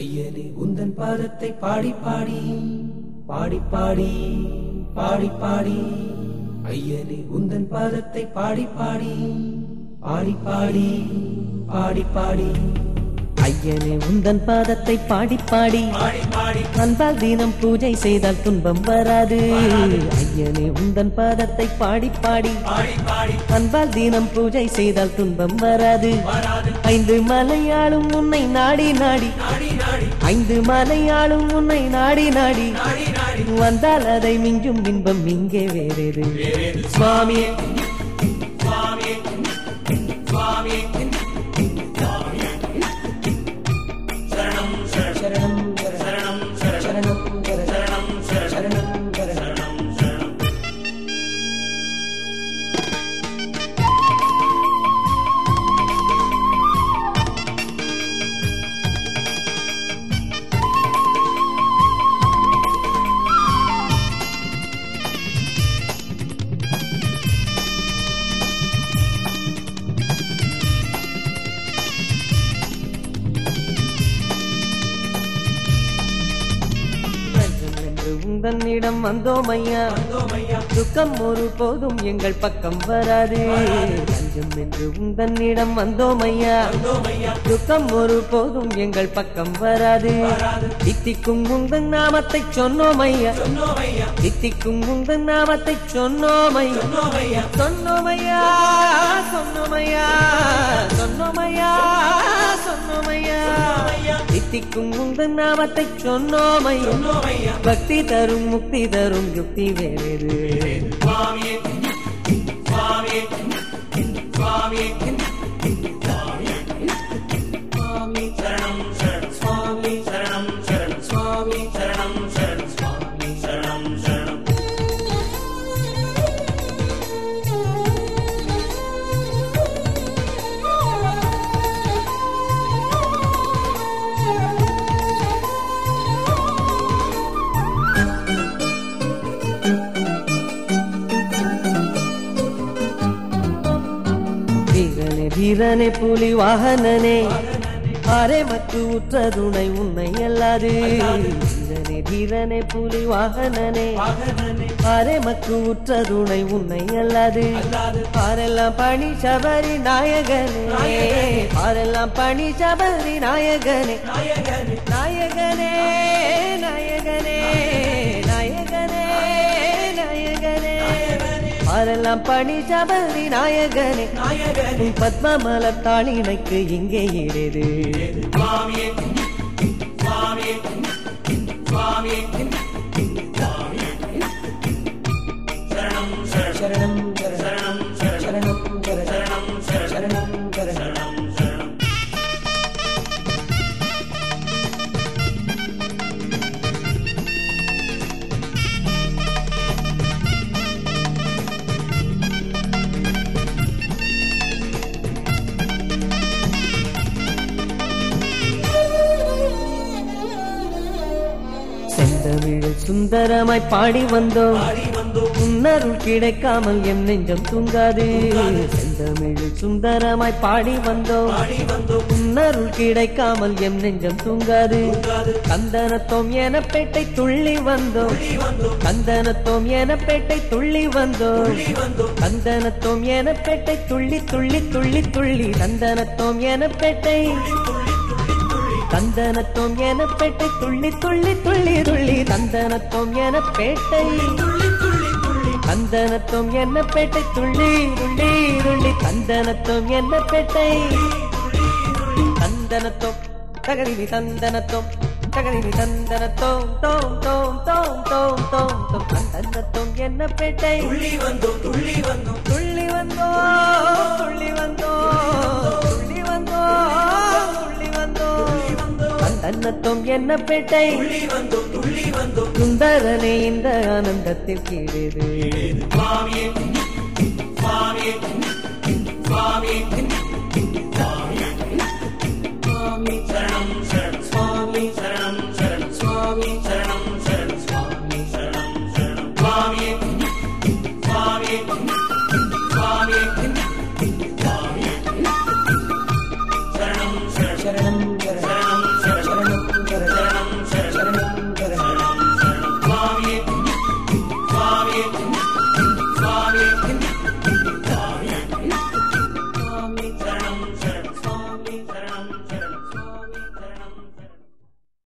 ஐயனே உந்தன் பாதத்தை பாடி பாடி பாடி பாடி பாடி பாடி. ஐயனே உந்தன் பாதத்தை பாடி பாடி பாடி பாடி பாடி பாடி. ஐயனே உந்தன் பாதத்தை பாடி பாடி. அன்பால் தினம் பூஜை செய்தால் துன்பம் வராது. ஐயனே உந்தன் பாதத்தை பாடி பாடி. அன்பால் தினம் பூஜை செய்தால் துன்பம் வராது. ஐந்து மலையாளும் உன்னை நாடி. நாடி ஐந்து மலையாளும் உன்னை நாடி நாடி வந்தால் அதை மிஞ்சும் இன்பம் இங்கே வேறேது. சுவாமியே சுவாமியே என்று உந்தன்னிடம் வந்தோம் ஐயா துக்கம் ஒரு போதும் எங்கள் பக்கம் வராது. அஞ்சும் என்று உந்தன்னிடம் வந்தோம் ஐயா துக்கம் ஒரு போதும் எங்கள் பக்கம் வராது. தித்திக்கும் உந்தன் நாமத்தை சொன்னோம் ஐயா சொன்னோமையா? தித்திக்கும் உந்தன் நாமத்தை சொன்னோம் ஐயா சொன்னோமையா? சொன்னோமையா? சொன்னோமையா? தித்திக்கும் உந்தன் நாமத்தை சொன்னோமையா பக்தி தரும் முக்தி தரும் யுக்தி வேறு சுவாமி சரணம் வீரனே புலி வாகனனே அரை மத்து உற்ற துணை உன்னை அல்லாது வீரனே வீரனே புலி வாகனனே அரை மத்து மக்கு உற்ற துணை உன்னை அல்லாது பாரெல்லாம் பணி சபரி நாயகனே. பாரெல்லாம் பணி சபரி நாயகனே. நாயகனே நாயகனே. பாடலாம் பணி சபரி நாயகனே. நாயகனே. பத்மமலத்தாளினைக்கு இங்கே இடது சுவாமி சுவாமி சுவாமி செந்தமிழில் சுந்தரமாய் பாடி வந்தோம். உன்னருள் கிடைக்காமல் என் நெஞ்சம் தூங்காது. செந்தமிழில் சுந்தரமாய் பாடி வந்தோம். உன்னருள் கிடைக்காமல் என் நெஞ்சம் தூங்காது. கந்தனத்தோம் என பேட்டை துள்ளி வந்தோம். கந்தனத்தோம் என பேட்டை துள்ளி வந்தோம். துள்ளி வந்தோம். கந்தனத்தோம் என பேட்டை துள்ளி துள்ளி துள்ளி துள்ளி. கந்தனத்தோம் என பேட்டை கந்தனத்தோம் என பேட்டை துள்ளி துள்ளி துள்ளி துள்ளி. கந்தனத்தோம் என பேட்டை கந்தனத்தோம் என்ன பேட்டை துள்ளி துள்ளி துள்ளி. கந்தனத்தோம் என்ன பேட்டை தந்தனத்தோம் தகதிவி தந்தனத்தோம் தகதிவி தந்தனத்தோம் தோம் தோம் தோம் தோம் தோம் தோம். தந்தனத்தோம் என்ன பேட்டை துள்ளி வந்தோம் துள்ளி வந்தோம். துள்ளி வந்தோ துள்ளி வந்தோ தந்தனத்தோம் என்ன பேட்டை? துள்ளி சுந்தரனே இந்த ஆனந்தத்தில் கீழேது. சுவாமியே சுவாமியே